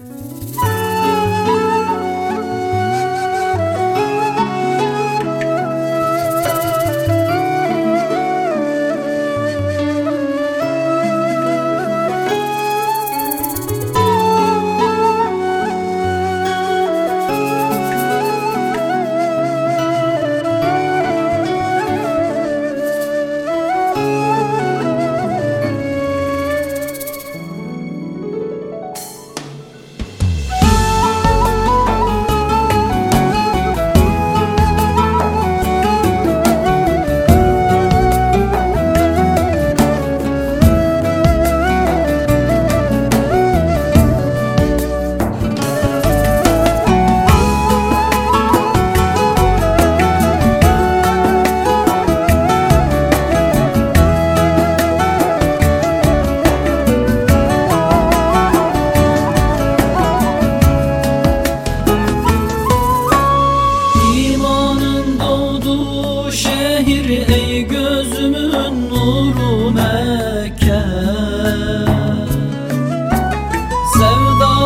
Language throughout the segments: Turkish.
Bye.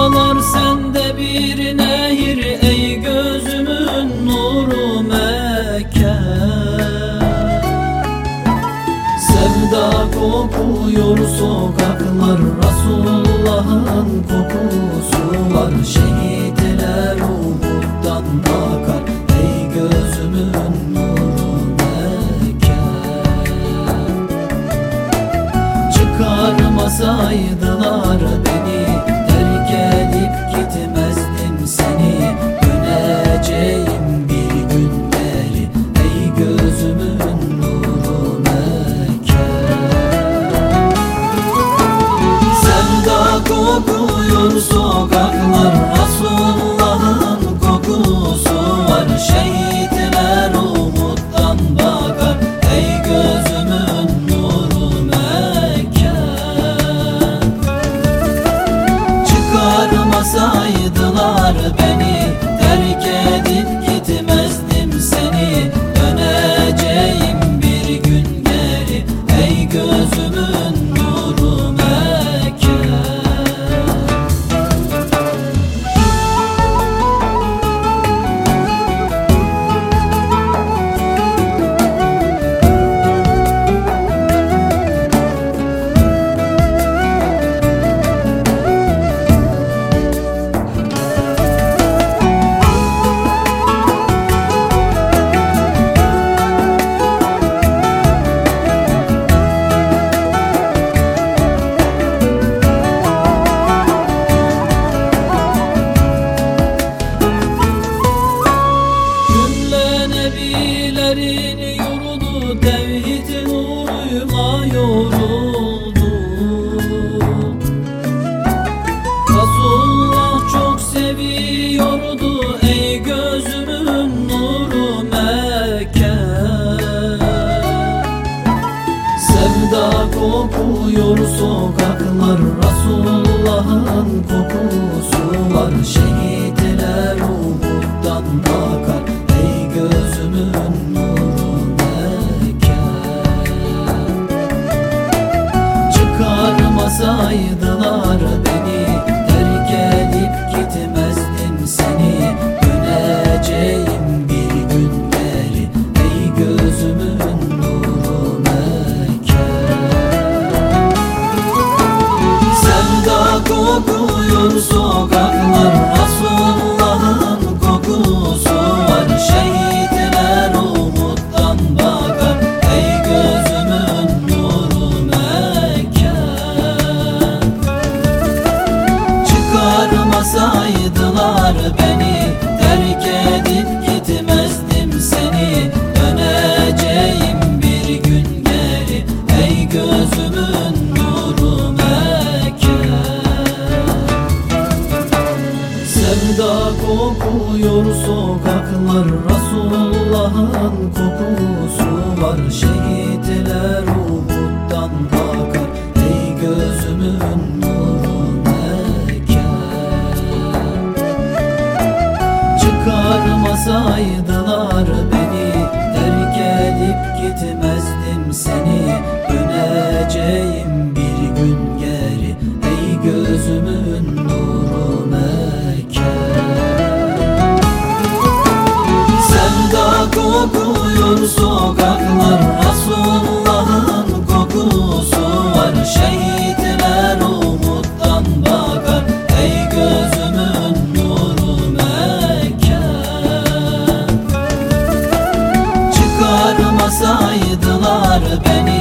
Ağlar sende bir nehir ey gözümün nuru Mekke. Sevda kokuyor sokaklar Resulullah'ın kokusu var. Şehitler Uhud'dan akar ey gözümün nuru Mekke. Çıkarmasaydılar sokaklar Resul Sevda kopuyor sokaklar Resulullah'ın kokusu var. Şehitler Uhud'dan ak Doldu sokaklar Resul kokuyor sokaklar. Resulullah'ın kokusu var. Şehitler ruhu sokaklar Resulullah'ın kokusu var Şehitler umuttan bakar Ey gözümün nuru Mekke Çıkarmasaydılar beni